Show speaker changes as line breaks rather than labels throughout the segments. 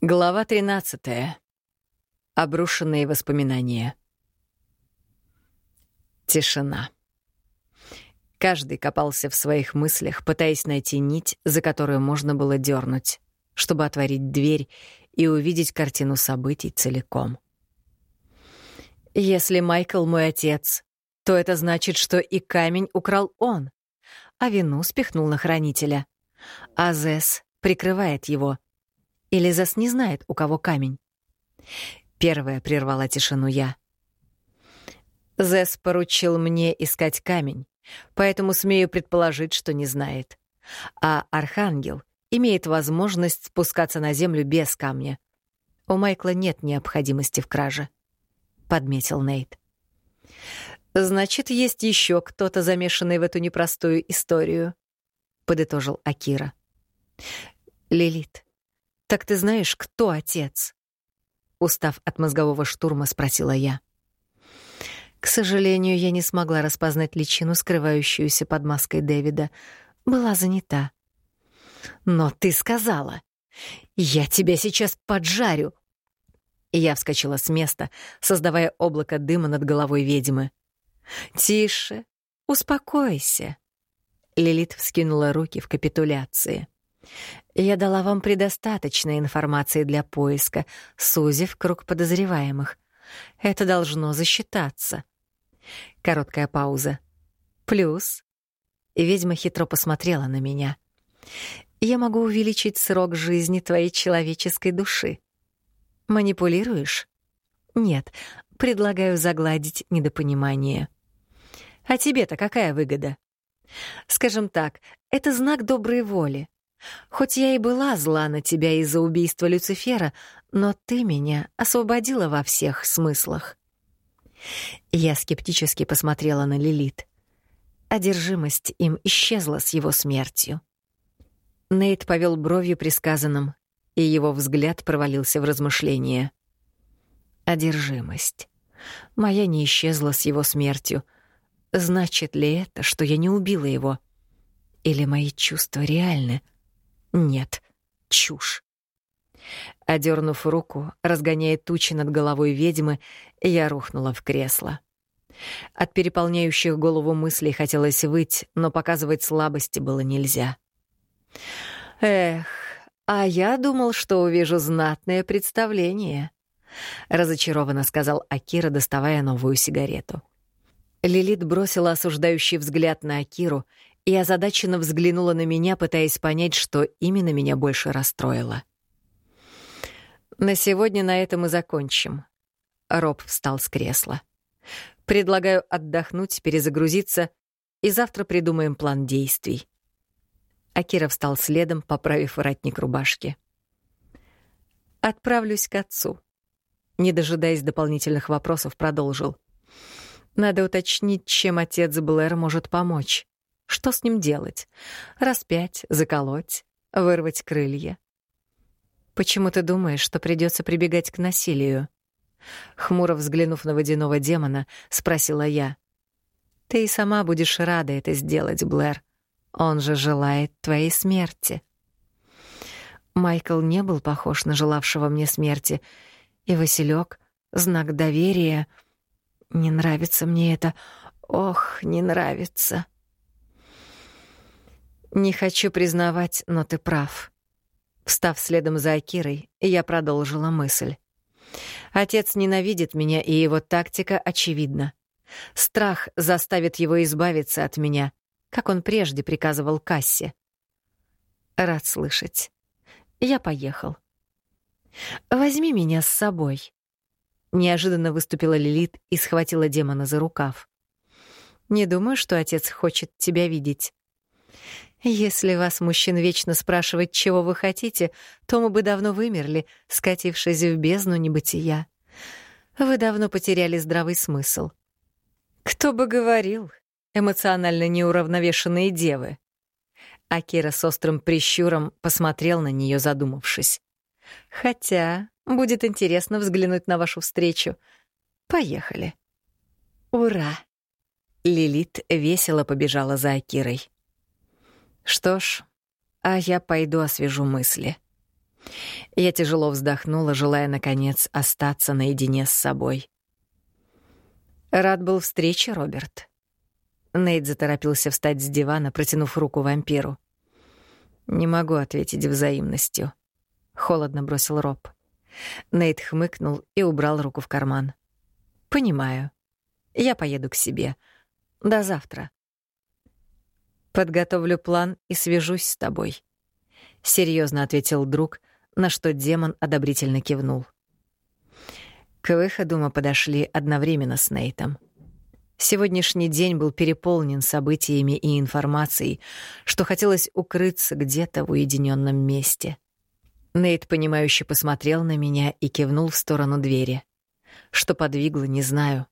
Глава 13. Обрушенные воспоминания. Тишина. Каждый копался в своих мыслях, пытаясь найти нить, за которую можно было дернуть, чтобы отворить дверь и увидеть картину событий целиком. Если Майкл мой отец, то это значит, что и камень украл он, а вину спихнул на хранителя. А Зес прикрывает его — или Зас не знает, у кого камень? Первая прервала тишину я. Зес поручил мне искать камень, поэтому смею предположить, что не знает. А Архангел имеет возможность спускаться на землю без камня. У Майкла нет необходимости в краже, — подметил Нейт. «Значит, есть еще кто-то, замешанный в эту непростую историю», — подытожил Акира. «Лилит, «Так ты знаешь, кто отец?» Устав от мозгового штурма, спросила я. К сожалению, я не смогла распознать личину, скрывающуюся под маской Дэвида. Была занята. «Но ты сказала! Я тебя сейчас поджарю!» Я вскочила с места, создавая облако дыма над головой ведьмы. «Тише, успокойся!» Лилит вскинула руки в капитуляции. Я дала вам предостаточно информации для поиска, сузив круг подозреваемых. Это должно засчитаться. Короткая пауза. Плюс. Ведьма хитро посмотрела на меня. Я могу увеличить срок жизни твоей человеческой души. Манипулируешь? Нет, предлагаю загладить недопонимание. А тебе-то какая выгода? Скажем так, это знак доброй воли. Хоть я и была зла на тебя из-за убийства Люцифера, но ты меня освободила во всех смыслах. Я скептически посмотрела на Лилит. Одержимость им исчезла с его смертью. Нейт повел бровью при сказанном, и его взгляд провалился в размышления. Одержимость. Моя не исчезла с его смертью. Значит ли это, что я не убила его? Или мои чувства реальны? — нет, чушь. Одернув руку, разгоняя тучи над головой ведьмы, я рухнула в кресло. От переполняющих голову мыслей хотелось выть, но показывать слабости было нельзя. «Эх, а я думал, что увижу знатное представление», — разочарованно сказал Акира, доставая новую сигарету. Лилит бросила осуждающий взгляд на Акиру и озадаченно взглянула на меня, пытаясь понять, что именно меня больше расстроило. «На сегодня на этом и закончим». Роб встал с кресла. «Предлагаю отдохнуть, перезагрузиться, и завтра придумаем план действий». Акира встал следом, поправив воротник рубашки. «Отправлюсь к отцу». Не дожидаясь дополнительных вопросов, продолжил. «Надо уточнить, чем отец Блэр может помочь. Что с ним делать? Распять, заколоть, вырвать крылья? Почему ты думаешь, что придется прибегать к насилию? Хмуро взглянув на водяного демона, спросила я. Ты и сама будешь рада это сделать, Блэр. Он же желает твоей смерти. Майкл не был похож на желавшего мне смерти, и Василек — знак доверия. Не нравится мне это. Ох, не нравится. Не хочу признавать, но ты прав. Встав следом за Акирой, я продолжила мысль. Отец ненавидит меня, и его тактика очевидна. Страх заставит его избавиться от меня, как он прежде приказывал Кассе. Рад слышать. Я поехал. Возьми меня с собой. Неожиданно выступила Лилит и схватила демона за рукав. Не думаю, что отец хочет тебя видеть. Если вас, мужчин, вечно спрашивать, чего вы хотите, то мы бы давно вымерли, скатившись в бездну небытия. Вы давно потеряли здравый смысл. Кто бы говорил, эмоционально неуравновешенные девы. Акира с острым прищуром посмотрел на нее, задумавшись. Хотя будет интересно взглянуть на вашу встречу. Поехали. Ура! Лилит весело побежала за Акирой. Что ж, а я пойду освежу мысли. Я тяжело вздохнула, желая, наконец, остаться наедине с собой. Рад был встрече, Роберт. Нейт заторопился встать с дивана, протянув руку вампиру. «Не могу ответить взаимностью», — холодно бросил Роб. Нейт хмыкнул и убрал руку в карман. «Понимаю. Я поеду к себе. До завтра. Подготовлю план и свяжусь с тобой», — серьезно ответил друг, на что демон одобрительно кивнул. К выходу мы подошли одновременно с Нейтом. Сегодняшний день был переполнен событиями и информацией, что хотелось укрыться где-то в уединенном месте. Нейт, понимающе посмотрел на меня и кивнул в сторону двери. Что подвигло, не знаю,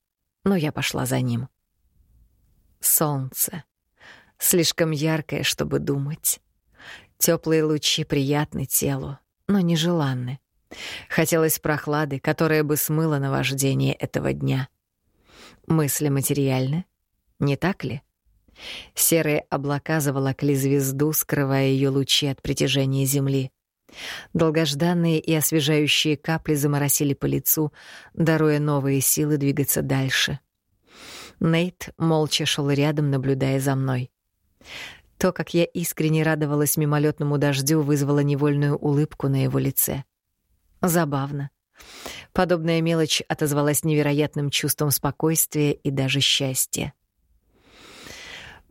но я пошла за ним. Солнце. Слишком яркое, чтобы думать. Теплые лучи приятны телу, но нежеланны. Хотелось прохлады, которая бы смыла наваждение этого дня. Мысли материальны, не так ли? Серые облака заволокли звезду, скрывая ее лучи от притяжения Земли. Долгожданные и освежающие капли заморосили по лицу, даруя новые силы двигаться дальше. Нейт молча шел рядом, наблюдая за мной. То, как я искренне радовалась мимолетному дождю, вызвало невольную улыбку на его лице. Забавно. Подобная мелочь отозвалась невероятным чувством спокойствия и даже счастья.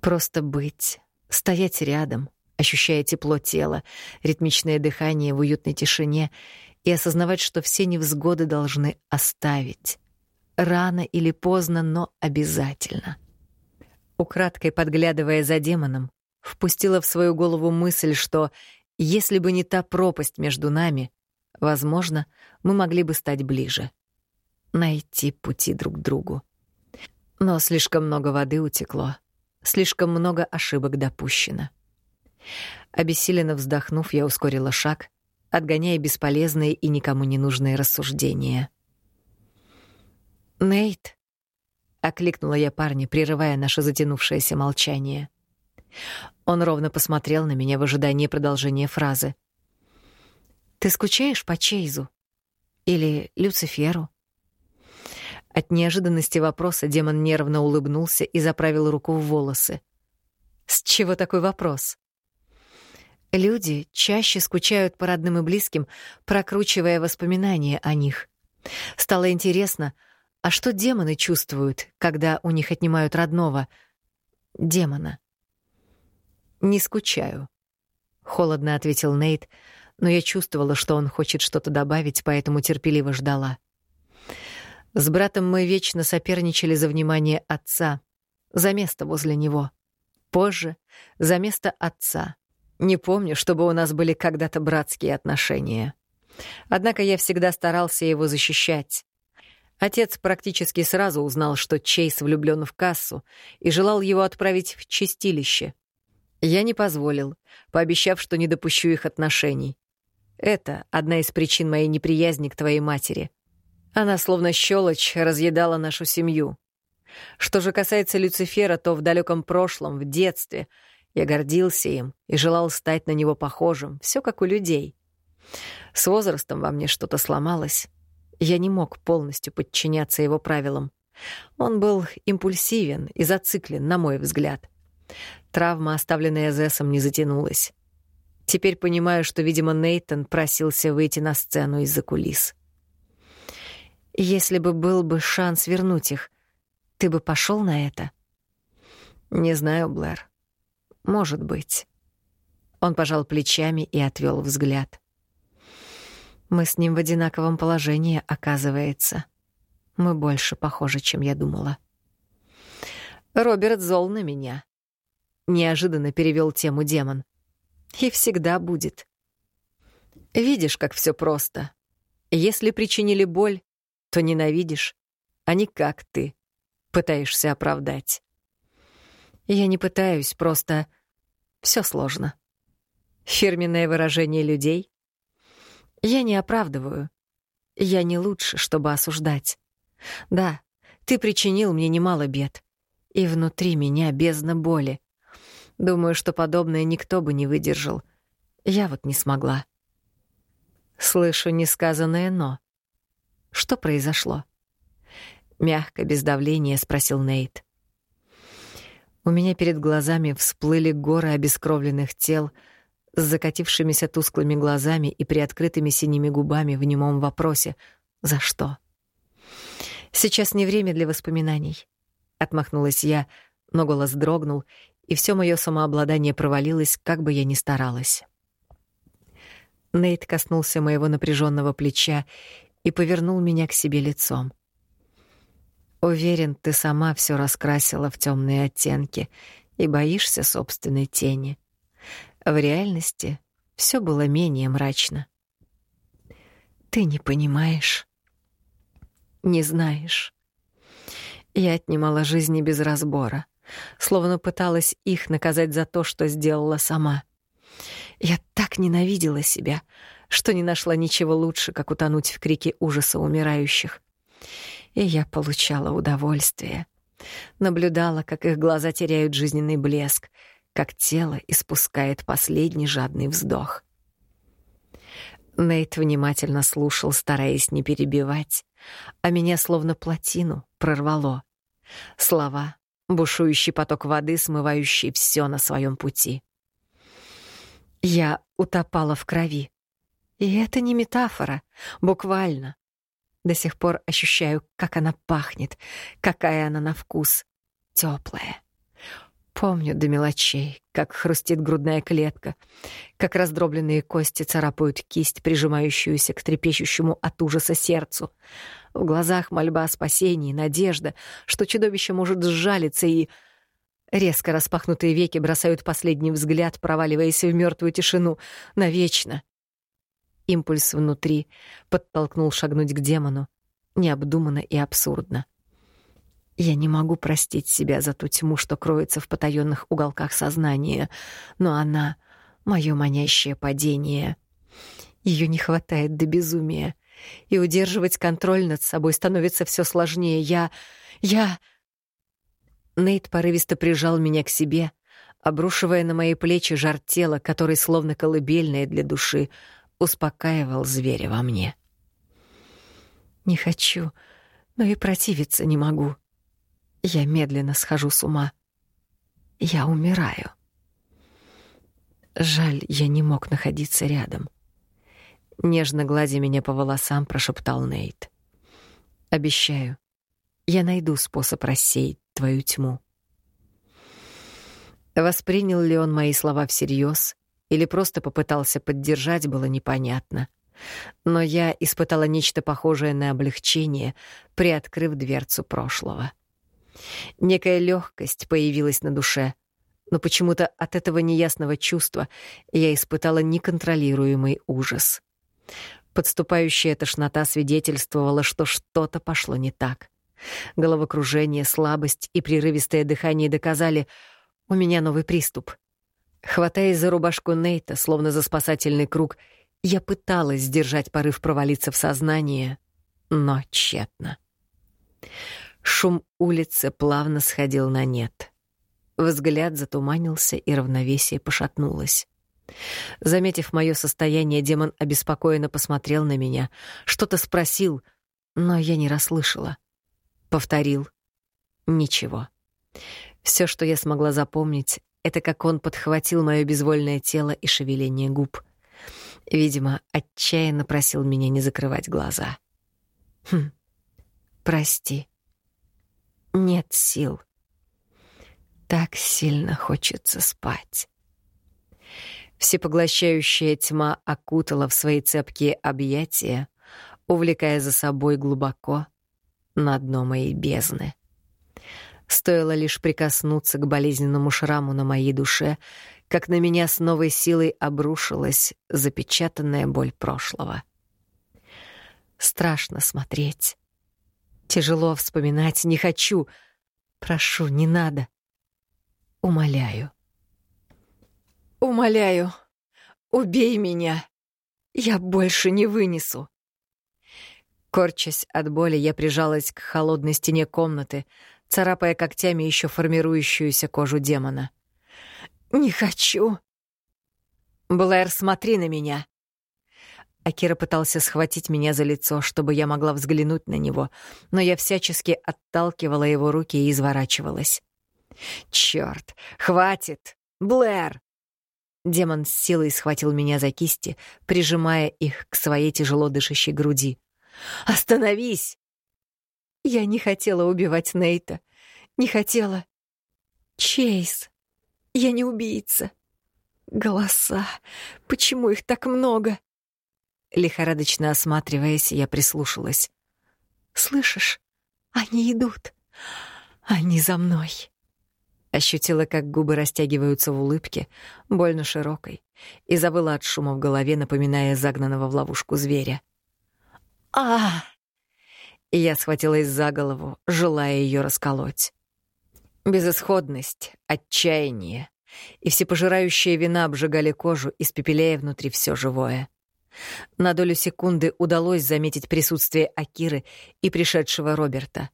Просто быть, стоять рядом, ощущая тепло тела, ритмичное дыхание в уютной тишине и осознавать, что все невзгоды должны оставить. Рано или поздно, но обязательно. Украдкой подглядывая за демоном, впустила в свою голову мысль, что если бы не та пропасть между нами, возможно, мы могли бы стать ближе. Найти пути друг к другу. Но слишком много воды утекло, слишком много ошибок допущено. Обессиленно вздохнув, я ускорила шаг, отгоняя бесполезные и никому не нужные рассуждения. «Нейт!» — окликнула я парня, прерывая наше затянувшееся молчание. Он ровно посмотрел на меня в ожидании продолжения фразы. «Ты скучаешь по Чейзу? Или Люциферу?» От неожиданности вопроса демон нервно улыбнулся и заправил руку в волосы. «С чего такой вопрос?» Люди чаще скучают по родным и близким, прокручивая воспоминания о них. Стало интересно, а что демоны чувствуют, когда у них отнимают родного демона? «Не скучаю», — холодно ответил Нейт, но я чувствовала, что он хочет что-то добавить, поэтому терпеливо ждала. С братом мы вечно соперничали за внимание отца, за место возле него. Позже — за место отца. Не помню, чтобы у нас были когда-то братские отношения. Однако я всегда старался его защищать. Отец практически сразу узнал, что Чейз влюблен в кассу и желал его отправить в чистилище. Я не позволил, пообещав, что не допущу их отношений. Это одна из причин моей неприязни к твоей матери. Она словно щелочь разъедала нашу семью. Что же касается Люцифера, то в далеком прошлом, в детстве — я гордился им и желал стать на него похожим, все как у людей. С возрастом во мне что-то сломалось. Я не мог полностью подчиняться его правилам. Он был импульсивен и зациклен, на мой взгляд. Травма, оставленная Зессом, не затянулась. Теперь понимаю, что, видимо, Нейтон просился выйти на сцену из-за кулис. Если бы был бы шанс вернуть их, ты бы пошел на это? Не знаю, Блэр. Может быть. Он пожал плечами и отвел взгляд. Мы с ним в одинаковом положении, оказывается. Мы больше похожи, чем я думала. Роберт зол на меня. Неожиданно перевел тему демон. И всегда будет. Видишь, как все просто. Если причинили боль, то ненавидишь, а не как ты пытаешься оправдать. Я не пытаюсь, просто все сложно. Фирменное выражение людей. Я не оправдываю. Я не лучше, чтобы осуждать. Да, ты причинил мне немало бед. И внутри меня бездна боли. Думаю, что подобное никто бы не выдержал. Я вот не смогла. Слышу несказанное «но». Что произошло? Мягко, без давления, спросил Нейт. У меня перед глазами всплыли горы обескровленных тел с закатившимися тусклыми глазами и приоткрытыми синими губами в немом вопросе «За что?». «Сейчас не время для воспоминаний», — отмахнулась я, но голос дрогнул, и все мое самообладание провалилось, как бы я ни старалась. Нейт коснулся моего напряженного плеча и повернул меня к себе лицом. Уверен, ты сама все раскрасила в темные оттенки и боишься собственной тени. В реальности все было менее мрачно. Ты не понимаешь. Не знаешь. Я отнимала жизни без разбора, словно пыталась их наказать за то, что сделала сама — я так ненавидела себя, что не нашла ничего лучше, как утонуть в крике ужаса умирающих. И я получала удовольствие. Наблюдала, как их глаза теряют жизненный блеск, как тело испускает последний жадный вздох. Нейт внимательно слушал, стараясь не перебивать, а меня словно плотину прорвало. Слова, бушующий поток воды, смывающий все на своем пути. Я утопала в крови. И это не метафора, буквально. До сих пор ощущаю, как она пахнет, какая она на вкус. Теплая. Помню до мелочей, как хрустит грудная клетка, как раздробленные кости царапают кисть, прижимающуюся к трепещущему от ужаса сердцу. В глазах мольба о спасении, надежда, что чудовище может сжалиться и Резко распахнутые веки бросают последний взгляд, проваливаясь в мертвую тишину. Навечно. Импульс внутри подтолкнул шагнуть к демону. Необдуманно и абсурдно. Я не могу простить себя за ту тьму, что кроется в потаённых уголках сознания, но она — моё манящее падение. Её не хватает до безумия, и удерживать контроль над собой становится всё сложнее. Я... я... Нейт порывисто прижал меня к себе, обрушивая на мои плечи жар тела, который, словно колыбельное для души, успокаивал зверя во мне. Не хочу, но и противиться не могу. Я медленно схожу с ума. Я умираю. Жаль, я не мог находиться рядом. Нежно гладя меня по волосам, прошептал Нейт. Обещаю, я найду способ рассеять твою тьму. Воспринял ли он мои слова всерьез или просто попытался поддержать, было непонятно. Но я испытала нечто похожее на облегчение, приоткрыв дверцу прошлого. Некая легкость появилась на душе, но почему-то от этого неясного чувства я испытала неконтролируемый ужас. Подступающая тошнота свидетельствовала, что что-то пошло не так. Головокружение, слабость и прерывистое дыхание доказали — у меня новый приступ. Хватаясь за рубашку Нейта, словно за спасательный круг, я пыталась сдержать порыв провалиться в сознание, но тщетно. Шум улицы плавно сходил на нет. Взгляд затуманился, и равновесие пошатнулось. Заметив мое состояние, демон обеспокоенно посмотрел на меня, что-то спросил, но я не расслышала. Повторил. Ничего. Все, что я смогла запомнить, это как он подхватил мое безвольное тело и шевеление губ. Видимо, отчаянно просил меня не закрывать глаза. Хм. Прости. Нет сил. Так сильно хочется спать. Всепоглощающая тьма окутала в свои цепкие объятия, увлекая за собой глубоко на дно моей бездны. Стоило лишь прикоснуться к болезненному шраму на моей душе, как на меня с новой силой обрушилась запечатанная боль прошлого. Страшно смотреть. Тяжело вспоминать, не хочу. Прошу, не надо. Умоляю. Умоляю, убей меня. Я больше не вынесу. Корчась от боли, я прижалась к холодной стене комнаты, царапая когтями еще формирующуюся кожу демона. «Не хочу!» «Блэр, смотри на меня!» Акира пытался схватить меня за лицо, чтобы я могла взглянуть на него, но я всячески отталкивала его руки и изворачивалась. «Чёрт! Хватит! Блэр!» Демон с силой схватил меня за кисти, прижимая их к своей тяжело дышащей груди. «Остановись!» Я не хотела убивать Нейта. Не хотела. Чейз, я не убийца. Голоса. Почему их так много? Лихорадочно осматриваясь, я прислушалась. «Слышишь? Они идут. Они за мной». Ощутила, как губы растягиваются в улыбке, больно широкой, и забыла от шума в голове, напоминая загнанного в ловушку зверя. а Я схватилась за голову, желая ее расколоть. Безысходность, отчаяние и всепожирающая вина обжигали кожу, испепеляя внутри все живое. На долю секунды удалось заметить присутствие Акиры и пришедшего Роберта.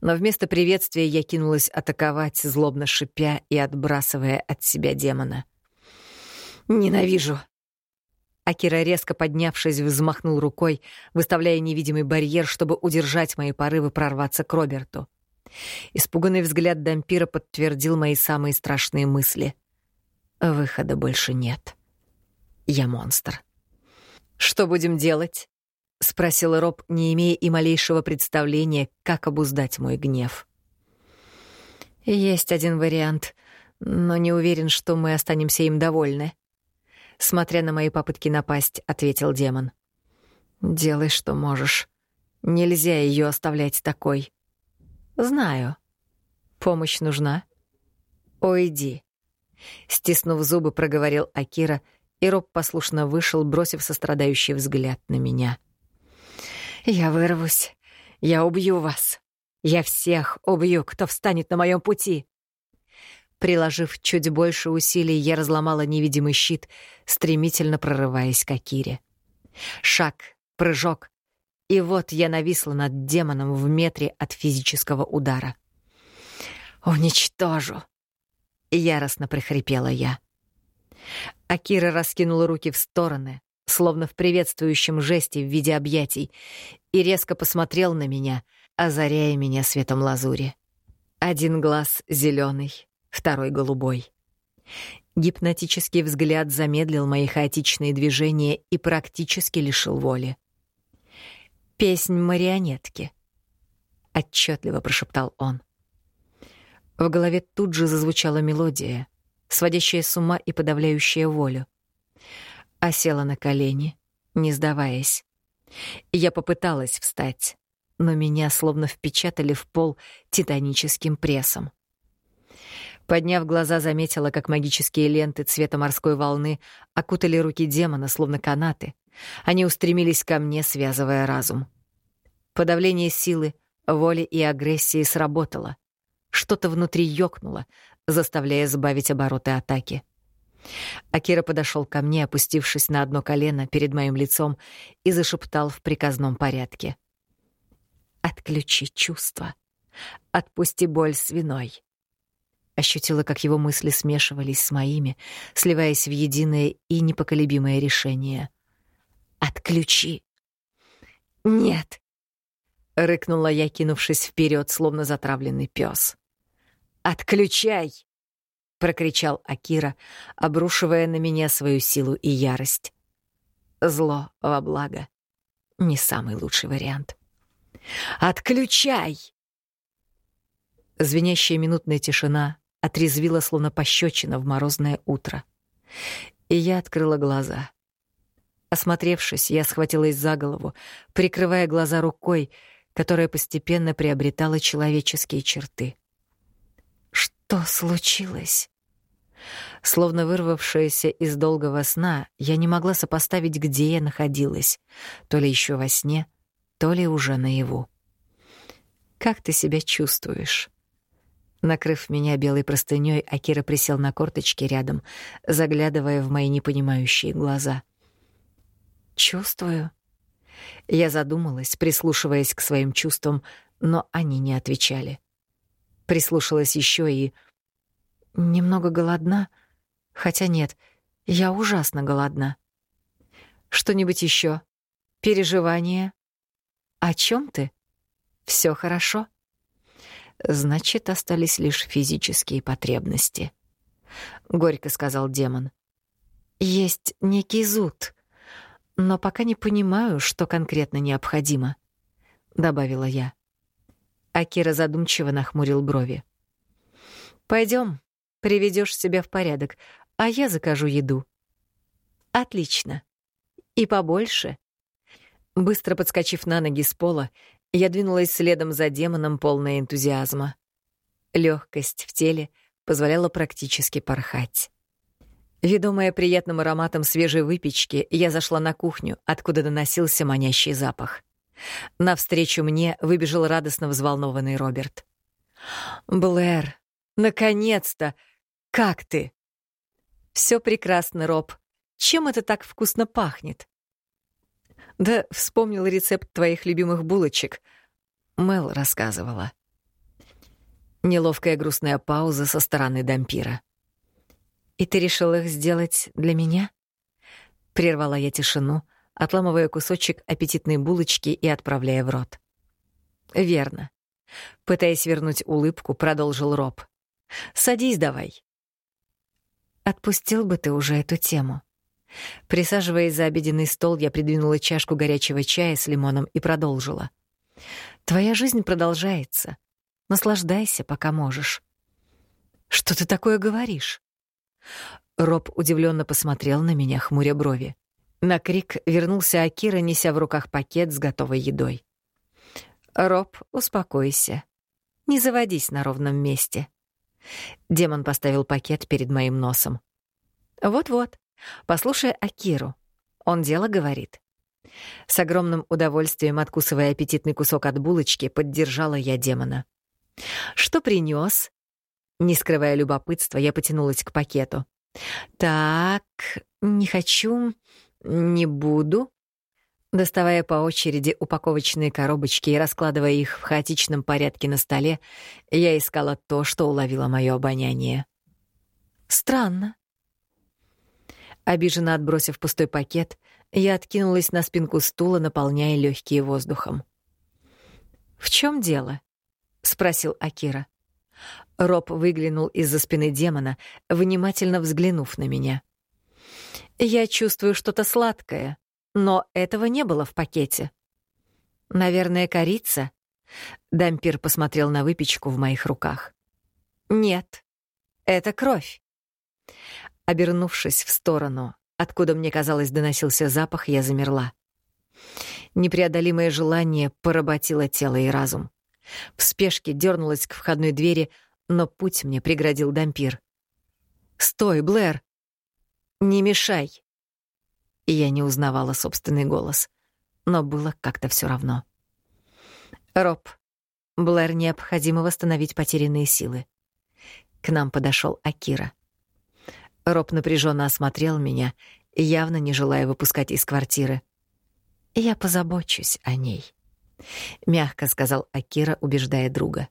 Но вместо приветствия я кинулась атаковать, злобно шипя и отбрасывая от себя демона. «Ненавижу!» Акира, резко поднявшись, взмахнул рукой, выставляя невидимый барьер, чтобы удержать мои порывы прорваться к Роберту. Испуганный взгляд Дампира подтвердил мои самые страшные мысли. Выхода больше нет. Я монстр. «Что будем делать?» — спросил Роб, не имея и малейшего представления, как обуздать мой гнев. «Есть один вариант, но не уверен, что мы останемся им довольны», — смотря на мои попытки напасть, ответил демон. «Делай, что можешь. Нельзя ее оставлять такой». «Знаю. Помощь нужна?» «Уйди», — стиснув зубы, проговорил Акира — и Роб послушно вышел, бросив сострадающий взгляд на меня. «Я вырвусь. Я убью вас. Я всех убью, кто встанет на моем пути». Приложив чуть больше усилий, я разломала невидимый щит, стремительно прорываясь к Акире. Шаг, прыжок, и вот я нависла над демоном в метре от физического удара. «Уничтожу!» — яростно прихрипела я. Акира раскинула руки в стороны, словно в приветствующем жесте в виде объятий, и резко посмотрел на меня, озаряя меня светом лазури. Один глаз зеленый, второй голубой. Гипнотический взгляд замедлил мои хаотичные движения и практически лишил воли. «Песнь марионетки», — отчетливо прошептал он. В голове тут же зазвучала мелодия, сводящая с ума и подавляющая волю. А села на колени, не сдаваясь. Я попыталась встать, но меня словно впечатали в пол титаническим прессом. Подняв глаза, заметила, как магические ленты цвета морской волны окутали руки демона, словно канаты. Они устремились ко мне, связывая разум. Подавление силы, воли и агрессии сработало. Что-то внутри ёкнуло, заставляя сбавить обороты атаки. Акира подошел ко мне, опустившись на одно колено перед моим лицом, и зашептал в приказном порядке. «Отключи чувства. Отпусти боль с виной». Ощутила, как его мысли смешивались с моими, сливаясь в единое и непоколебимое решение. «Отключи!» «Нет!» — рыкнула я, кинувшись вперед, словно затравленный пес. «Отключай!» — прокричал Акира, обрушивая на меня свою силу и ярость. Зло во благо — не самый лучший вариант. «Отключай!» Звенящая минутная тишина отрезвила, словно пощечина в морозное утро. И я открыла глаза. Осмотревшись, я схватилась за голову, прикрывая глаза рукой, которая постепенно приобретала человеческие черты. Что случилось? Словно вырвавшаяся из долгого сна, я не могла сопоставить, где я находилась, то ли еще во сне, то ли уже наяву. «Как ты себя чувствуешь?» Накрыв меня белой простыней, Акира присел на корточки рядом, заглядывая в мои непонимающие глаза. «Чувствую?» Я задумалась, прислушиваясь к своим чувствам, но они не отвечали. Прислушалась еще и... Немного голодна. Хотя нет, я ужасно голодна. Что-нибудь еще? Переживания? О чем ты? Все хорошо? Значит, остались лишь физические потребности. Горько сказал демон. Есть некий зуд, но пока не понимаю, что конкретно необходимо, добавила я. Акира задумчиво нахмурил брови. Пойдем, приведешь себя в порядок, а я закажу еду. Отлично. И побольше. Быстро подскочив на ноги с пола, я двинулась следом за демоном, полная энтузиазма. Легкость в теле позволяла практически порхать. Ведомая приятным ароматом свежей выпечки, я зашла на кухню, откуда доносился манящий запах. Навстречу мне выбежал радостно взволнованный Роберт. «Блэр, наконец-то! Как ты?» «Все прекрасно, Роб. Чем это так вкусно пахнет?» Да вспомнил рецепт твоих любимых булочек. Мел рассказывала. Неловкая грустная пауза со стороны дампира. «И ты решил их сделать для меня?» Прервала я тишину, отламывая кусочек аппетитной булочки и отправляя в рот. «Верно». Пытаясь вернуть улыбку, продолжил Роб. «Садись давай». «Отпустил бы ты уже эту тему», Присаживаясь за обеденный стол, я придвинула чашку горячего чая с лимоном и продолжила. «Твоя жизнь продолжается. Наслаждайся, пока можешь». «Что ты такое говоришь?» Роб удивленно посмотрел на меня, хмуря брови. На крик вернулся Акира, неся в руках пакет с готовой едой. «Роб, успокойся. Не заводись на ровном месте». Демон поставил пакет перед моим носом. «Вот-вот, Послушай Акиру. Он дело говорит. С огромным удовольствием, откусывая аппетитный кусок от булочки, поддержала я демона. «Что принес? Не скрывая любопытства, я потянулась к пакету. «Так, не хочу, не буду». Доставая по очереди упаковочные коробочки и раскладывая их в хаотичном порядке на столе, я искала то, что уловило мое обоняние. «Странно. Обиженно отбросив пустой пакет, я откинулась на спинку стула, наполняя легкие воздухом. «В чем дело?» — спросил Акира. Роб выглянул из-за спины демона, внимательно взглянув на меня. «Я чувствую что-то сладкое, но этого не было в пакете». «Наверное, корица?» Дампир посмотрел на выпечку в моих руках. «Нет, это кровь». Обернувшись в сторону, откуда мне казалось доносился запах, я замерла. Непреодолимое желание поработило тело и разум. В спешке дернулась к входной двери, но путь мне преградил дампир. «Стой, Блэр! Не мешай!» И я не узнавала собственный голос, но было как-то все равно. «Роб, Блэр необходимо восстановить потерянные силы». К нам подошел Акира. Роб напряженно осмотрел меня, явно не желая выпускать из квартиры. «Я позабочусь о ней», — мягко сказал Акира, убеждая друга.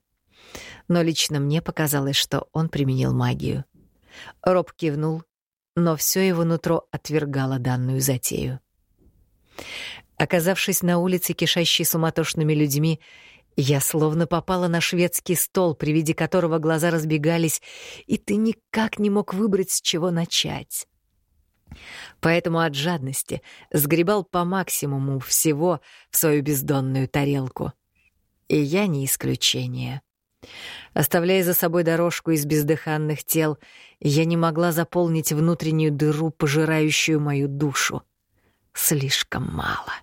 Но лично мне показалось, что он применил магию. Роб кивнул, но все его нутро отвергало данную затею. Оказавшись на улице, кишащей суматошными людьми, я словно попала на шведский стол, при виде которого глаза разбегались, и ты никак не мог выбрать, с чего начать. Поэтому от жадности сгребал по максимуму всего в свою бездонную тарелку. И я не исключение. Оставляя за собой дорожку из бездыханных тел, я не могла заполнить внутреннюю дыру, пожирающую мою душу. Слишком мало.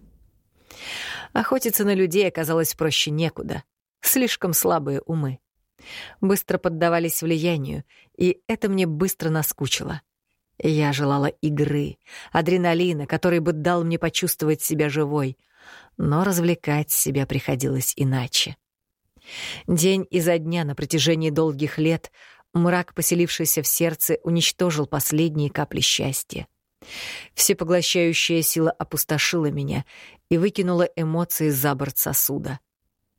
Охотиться на людей оказалось проще некуда. Слишком слабые умы. Быстро поддавались влиянию, и это мне быстро наскучило. Я желала игры, адреналина, который бы дал мне почувствовать себя живой, но развлекать себя приходилось иначе. День изо дня на протяжении долгих лет мрак, поселившийся в сердце, уничтожил последние капли счастья. Всепоглощающая сила опустошила меня и выкинула эмоции за борт сосуда.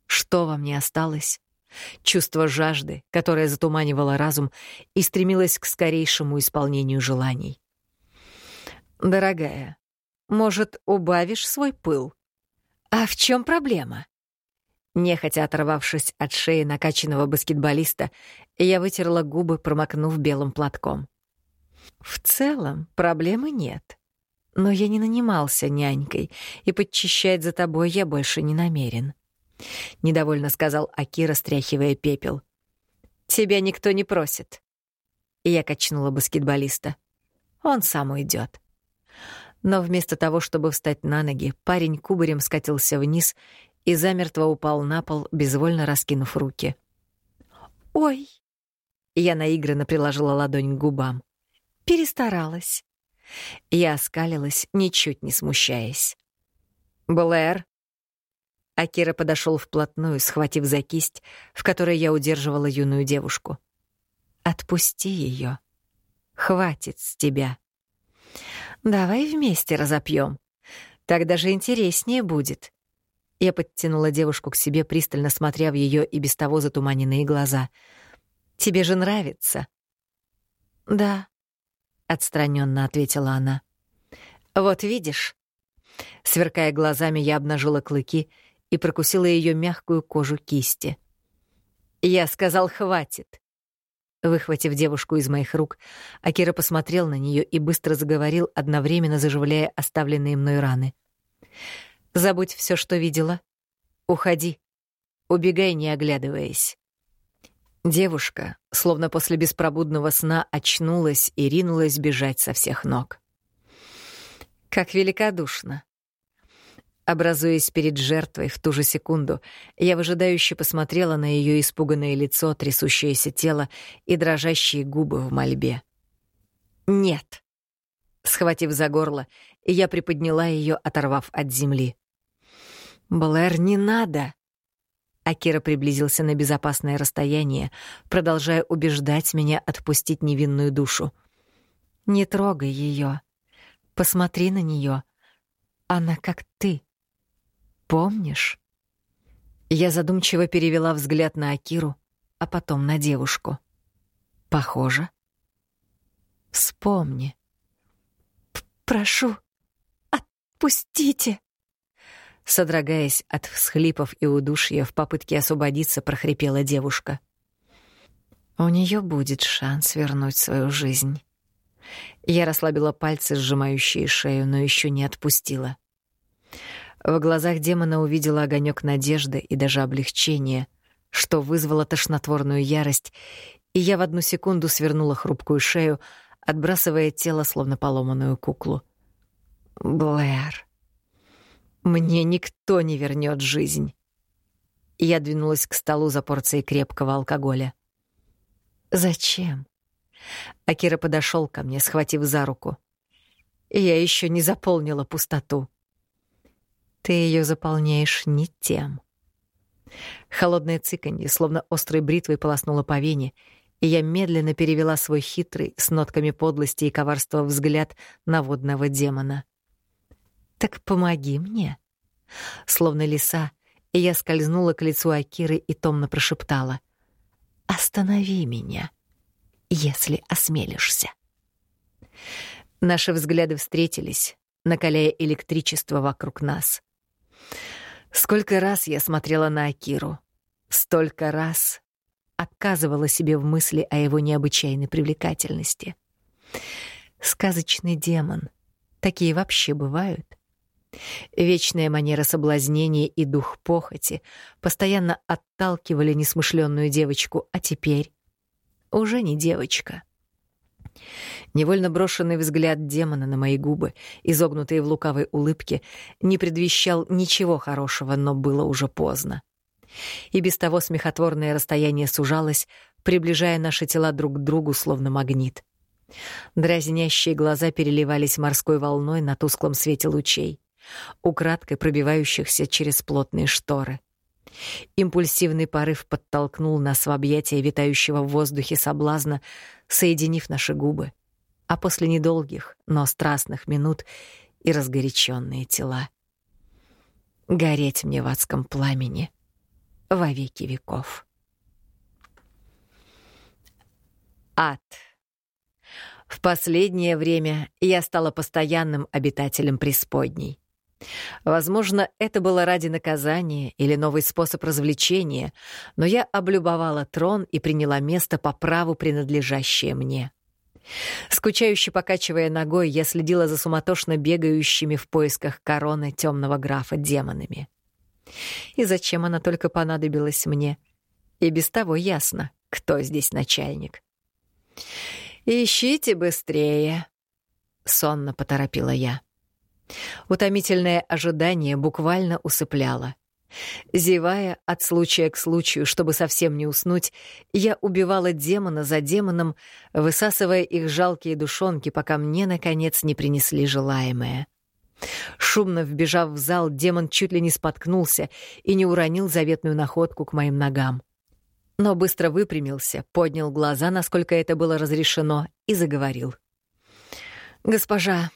Что во мне осталось? Чувство жажды, которое затуманивало разум и стремилось к скорейшему исполнению желаний. «Дорогая, Может, убавишь свой пыл? А в чем проблема? Нехотя оторвавшись от шеи накачанного баскетболиста, я вытерла губы, промокнув белым платком. В целом проблемы нет. Но я не нанимался нянькой, и подчищать за тобой я больше не намерен. Недовольно сказал Акира, стряхивая пепел. Тебя никто не просит. Я качнула баскетболиста. Он сам уйдет. Но вместо того, чтобы встать на ноги, парень кубарем скатился вниз и замертво упал на пол, безвольно раскинув руки. «Ой!» Я наигранно приложила ладонь к губам. «Перестаралась». Я оскалилась, ничуть не смущаясь. «Блэр!» Акира подошел вплотную, схватив за кисть, в которой я удерживала юную девушку. «Отпусти ее. Хватит с тебя. Давай вместе разопьем. Так даже интереснее будет. Я подтянула девушку к себе, пристально смотря в ее и без того затуманенные глаза. «Тебе же нравится?» «Да», — отстраненно ответила она. «Вот видишь». Сверкая глазами, я обнажила клыки и прокусила ее мягкую кожу кисти. «Я сказал, хватит». Выхватив девушку из моих рук, Акира посмотрел на нее и быстро заговорил, одновременно заживляя оставленные мной раны. Забудь все, что видела. Уходи. Убегай, не оглядываясь. Девушка, словно после беспробудного сна, очнулась и ринулась бежать со всех ног. Как великодушно. Образуясь перед жертвой в ту же секунду, я выжидающе посмотрела на ее испуганное лицо, трясущееся тело и дрожащие губы в мольбе. «Нет!» Схватив за горло, я приподняла ее, оторвав от земли. «Блэр, не надо!» Акира приблизился на безопасное расстояние, продолжая убеждать меня отпустить невинную душу. «Не трогай ее. Посмотри на нее. Она как ты. Помнишь?» Я задумчиво перевела взгляд на Акиру, а потом на девушку. «Похоже?» «Вспомни». «Прошу, отпустите!» Содрогаясь от всхлипов и удушья в попытке освободиться, прохрипела девушка. У нее будет шанс вернуть свою жизнь. Я расслабила пальцы, сжимающие шею, но еще не отпустила. В глазах демона увидела огонек надежды и даже облегчения, что вызвало тошнотворную ярость, и я в одну секунду свернула хрупкую шею, отбрасывая тело, словно поломанную куклу. Блэр. Мне никто не вернет жизнь. Я двинулась к столу за порцией крепкого алкоголя. Зачем? Акира подошел ко мне, схватив за руку. Я еще не заполнила пустоту. Ты ее заполняешь не тем. Холодное цыканье, словно острой бритвой, полоснуло по вене, и я медленно перевела свой хитрый, с нотками подлости и коварства взгляд на водного демона. «Так помоги мне». Словно лиса, я скользнула к лицу Акиры и томно прошептала. «Останови меня, если осмелишься». Наши взгляды встретились, накаляя электричество вокруг нас. Сколько раз я смотрела на Акиру, столько раз отказывала себе в мысли о его необычайной привлекательности. Сказочный демон. Такие вообще бывают. Вечная манера соблазнения и дух похоти постоянно отталкивали несмышленную девочку, а теперь уже не девочка. Невольно брошенный взгляд демона на мои губы, изогнутые в лукавой улыбке, не предвещал ничего хорошего, но было уже поздно. И без того смехотворное расстояние сужалось, приближая наши тела друг к другу, словно магнит. Дразнящие глаза переливались морской волной на тусклом свете лучей украдкой пробивающихся через плотные шторы. Импульсивный порыв подтолкнул нас в объятия витающего в воздухе соблазна, соединив наши губы, а после недолгих, но страстных минут и разгоряченные тела. Гореть мне в адском пламени во веки веков. Ад. В последнее время я стала постоянным обитателем преисподней. Возможно, это было ради наказания или новый способ развлечения, но я облюбовала трон и приняла место по праву, принадлежащее мне. Скучающе покачивая ногой, я следила за суматошно бегающими в поисках короны темного графа демонами. И зачем она только понадобилась мне? И без того ясно, кто здесь начальник. «Ищите быстрее», — сонно поторопила я. Утомительное ожидание буквально усыпляло. Зевая от случая к случаю, чтобы совсем не уснуть, я убивала демона за демоном, высасывая их жалкие душонки, пока мне, наконец, не принесли желаемое. Шумно вбежав в зал, демон чуть ли не споткнулся и не уронил заветную находку к моим ногам но быстро выпрямился, поднял глаза, насколько это было разрешено, и заговорил. «Госпожа,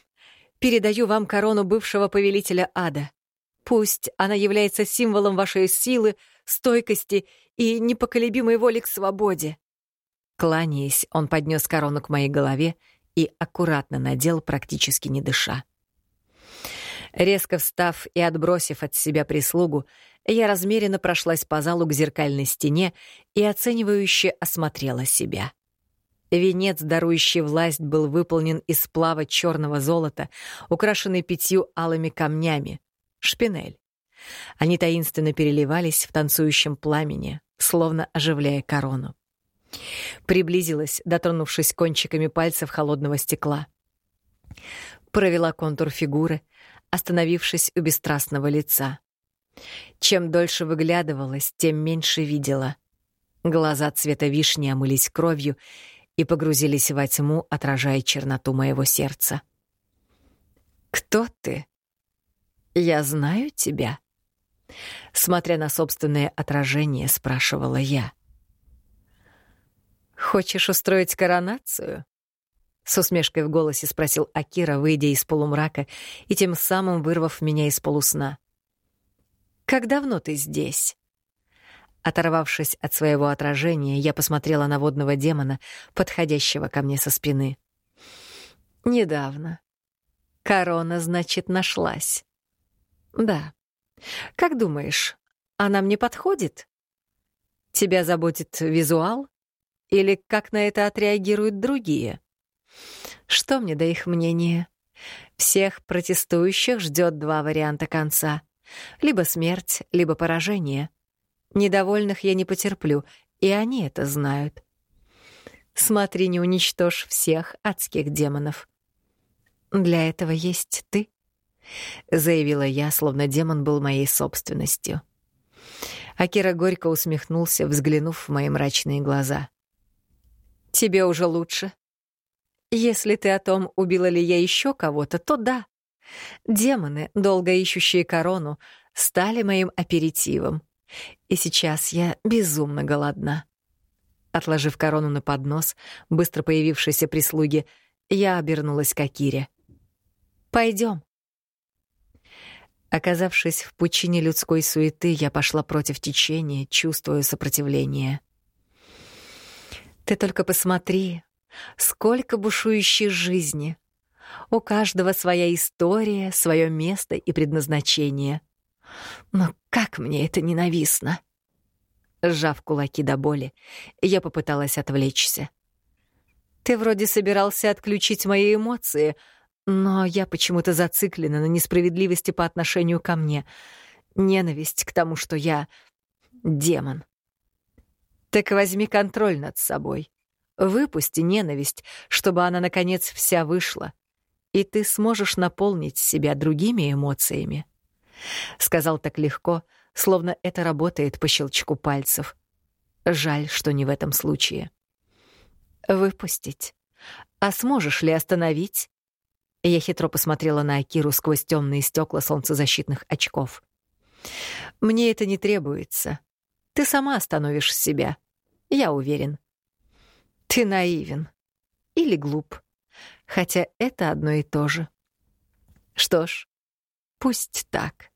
передаю вам корону бывшего повелителя ада. Пусть она является символом вашей силы, стойкости и непоколебимой воли к свободе». Кланяясь, он поднес корону к моей голове и аккуратно надел, практически не дыша. Резко встав и отбросив от себя прислугу, я размеренно прошлась по залу к зеркальной стене и оценивающе осмотрела себя. Венец, дарующий власть, был выполнен из сплава черного золота, украшенный пятью алыми камнями — шпинель. Они таинственно переливались в танцующем пламени, словно оживляя корону. Приблизилась, дотронувшись кончиками пальцев холодного стекла. Провела контур фигуры — остановившись у бесстрастного лица. Чем дольше выглядывалась, тем меньше видела. Глаза цвета вишни омылись кровью и погрузились во тьму, отражая черноту моего сердца. «Кто ты?» «Я знаю тебя?» Смотря на собственное отражение, спрашивала я. «Хочешь устроить коронацию?» С усмешкой в голосе спросил Акира, выйдя из полумрака и тем самым вырвав меня из полусна. «Как давно ты здесь?» Оторвавшись от своего отражения, я посмотрела на водного демона, подходящего ко мне со спины. «Недавно. Корона, значит, нашлась». «Да. Как думаешь, она мне подходит? Тебя заботит визуал? Или как на это отреагируют другие?» Что мне до их мнения? Всех протестующих ждет два варианта конца. Либо смерть, либо поражение. Недовольных я не потерплю, и они это знают. Смотри, не уничтожь всех адских демонов. Для этого есть ты, — заявила я, словно демон был моей собственностью. Акира горько усмехнулся, взглянув в мои мрачные глаза. «Тебе уже лучше?» Если ты о том, убила ли я еще кого-то, то да. Демоны, долго ищущие корону, стали моим аперитивом. И сейчас я безумно голодна. Отложив корону на поднос, быстро появившейся прислуги, я обернулась к Акире. Пойдем. Оказавшись в пучине людской суеты, я пошла против течения, чувствуя сопротивление. «Ты только посмотри, Сколько бушующей жизни. У каждого своя история, свое место и предназначение. Но как мне это ненавистно! Сжав кулаки до боли, я попыталась отвлечься. Ты вроде собирался отключить мои эмоции, но я почему-то зациклена на несправедливости по отношению ко мне. Ненависть к тому, что я демон. Так возьми контроль над собой. Выпусти ненависть, чтобы она, наконец, вся вышла, и ты сможешь наполнить себя другими эмоциями. Сказал так легко, словно это работает по щелчку пальцев. Жаль, что не в этом случае. Выпустить. А сможешь ли остановить? Я хитро посмотрела на Акиру сквозь темные стекла солнцезащитных очков. Мне это не требуется. Ты сама остановишь себя. Я уверен. Ты наивен. Или глуп. Хотя это одно и то же. Что ж, пусть так.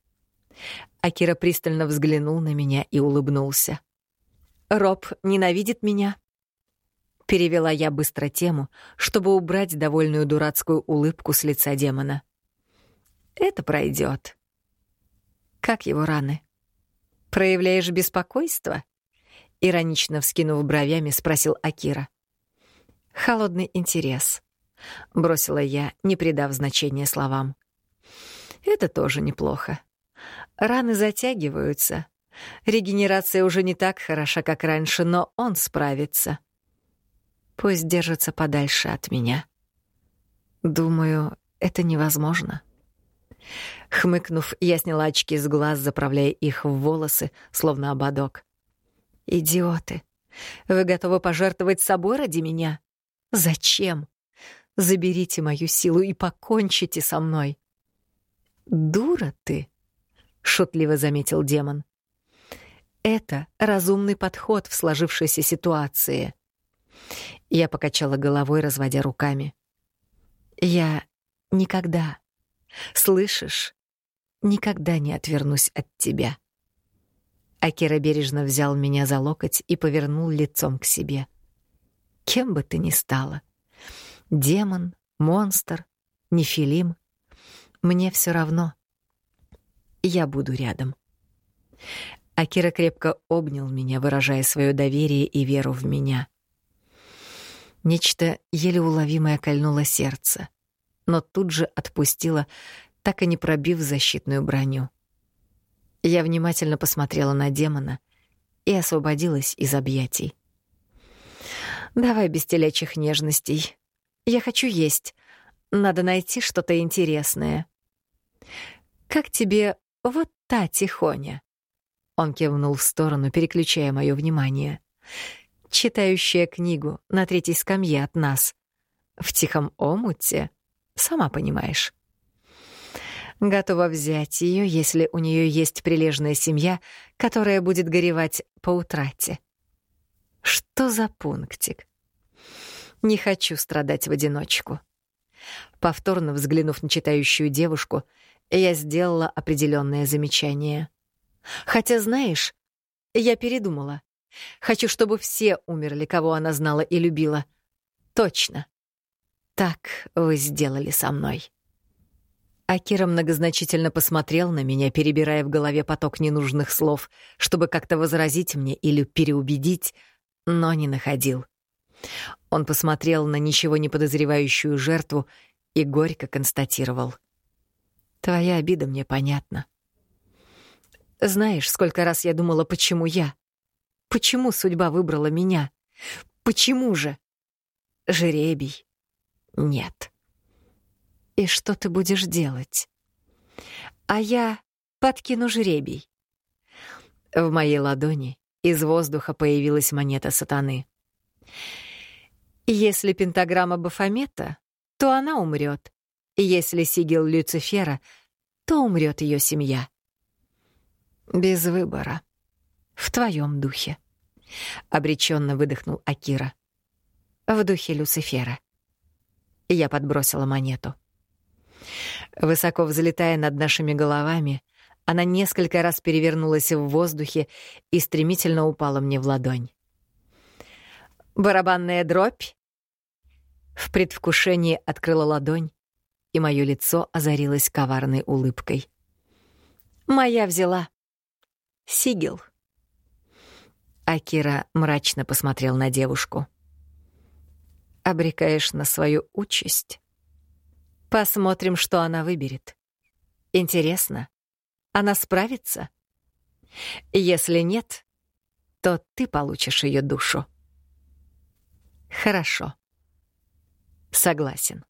Акира пристально взглянул на меня и улыбнулся. Роб ненавидит меня. Перевела я быстро тему, чтобы убрать довольную дурацкую улыбку с лица демона. Это пройдет. Как его раны? Проявляешь беспокойство? Иронично вскинув бровями, спросил Акира. Холодный интерес. Бросила я, не придав значения словам. Это тоже неплохо. Раны затягиваются. Регенерация уже не так хороша, как раньше, но он справится. Пусть держится подальше от меня. Думаю, это невозможно. Хмыкнув, я сняла очки с глаз, заправляя их в волосы, словно ободок. «Идиоты! Вы готовы пожертвовать собой ради меня? Зачем? Заберите мою силу и покончите со мной!» «Дура ты!» — шутливо заметил демон. «Это разумный подход в сложившейся ситуации». Я покачала головой, разводя руками. «Я никогда, слышишь, никогда не отвернусь от тебя». Акира бережно взял меня за локоть и повернул лицом к себе. «Кем бы ты ни стала, демон, монстр, нефилим, мне все равно. Я буду рядом». Акира крепко обнял меня, выражая свое доверие и веру в меня — Нечто еле уловимое кольнуло сердце, но тут же отпустило, так и не пробив защитную броню. Я внимательно посмотрела на демона и освободилась из объятий. «Давай без телячьих нежностей. Я хочу есть. Надо найти что-то интересное». «Как тебе вот та тихоня?» Он кивнул в сторону, переключая мое внимание читающая книгу на третьей скамье от нас. В тихом омуте, сама понимаешь. Готова взять ее, если у нее есть прилежная семья, которая будет горевать по утрате. Что за пунктик? Не хочу страдать в одиночку. Повторно взглянув на читающую девушку, я сделала определенное замечание. Хотя, знаешь, я передумала. Хочу, чтобы все умерли, кого она знала и любила. Точно. Так вы сделали со мной. Акира многозначительно посмотрел на меня, перебирая в голове поток ненужных слов, чтобы как-то возразить мне или переубедить, но не находил. Он посмотрел на ничего не подозревающую жертву и горько констатировал. «Твоя обида мне понятна. Знаешь, сколько раз я думала, почему я? Почему судьба выбрала меня? Почему же? Жеребий. Нет. И что ты будешь делать? А я подкину жребий. В моей ладони из воздуха появилась монета сатаны. Если пентаграмма Бафомета, то она умрет. Если сигил Люцифера, то умрет ее семья. Без выбора в твоем духе. Обреченно выдохнул Акира. В духе Люцифера. Я подбросила монету. Высоко взлетая над нашими головами, она несколько раз перевернулась в воздухе и стремительно упала мне в ладонь. «Барабанная дробь?» В предвкушении открыла ладонь, и мое лицо озарилось коварной улыбкой. «Моя взяла. Сигел». Акира мрачно посмотрел на девушку. «Обрекаешь на свою участь? Посмотрим, что она выберет. Интересно, она справится? Если нет, то ты получишь ее душу». «Хорошо. Согласен».